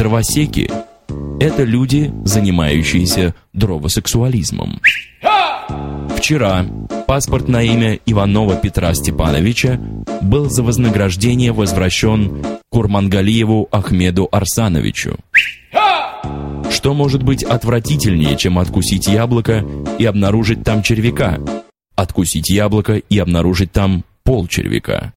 Дровосеки – это люди, занимающиеся дровосексуализмом. Вчера паспорт на имя Иванова Петра Степановича был за вознаграждение возвращен Курмангалиеву Ахмеду Арсановичу. Что может быть отвратительнее, чем откусить яблоко и обнаружить там червяка? Откусить яблоко и обнаружить там пол червяка.